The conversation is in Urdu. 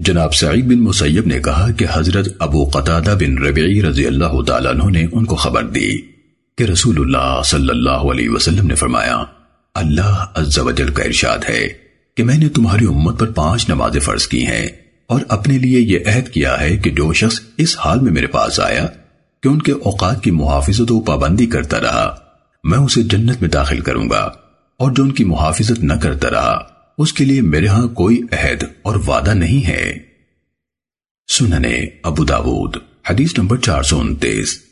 جناب سعید بن مسیب نے کہا کہ حضرت ابو قتادہ بن ربعی رضی اللہ تعالیٰ عنہ نے ان کو خبر دی کہ رسول اللہ صلی اللہ علیہ وسلم نے فرمایا، اللہ عز و جل کا ارشاد ہے کہ میں نے تمہاری امت پر پانچ نمازیں فرض کی ہیں اور اپنے لیے یہ عہد کیا ہے کہ جو شخص اس حال میں میرے پاس آیا کہ ان کے اوقات کی محافظت و پابندی کرتا رہا، میں اسے جنت میں داخل کروں گا اور جو ان کی محافظت نہ کرتا رہا۔ اس کے لیے میرے ہاں کوئی عہد اور وعدہ نہیں ہے۔ سننے ابو داود، حدیث نمبر چار سو انتیس۔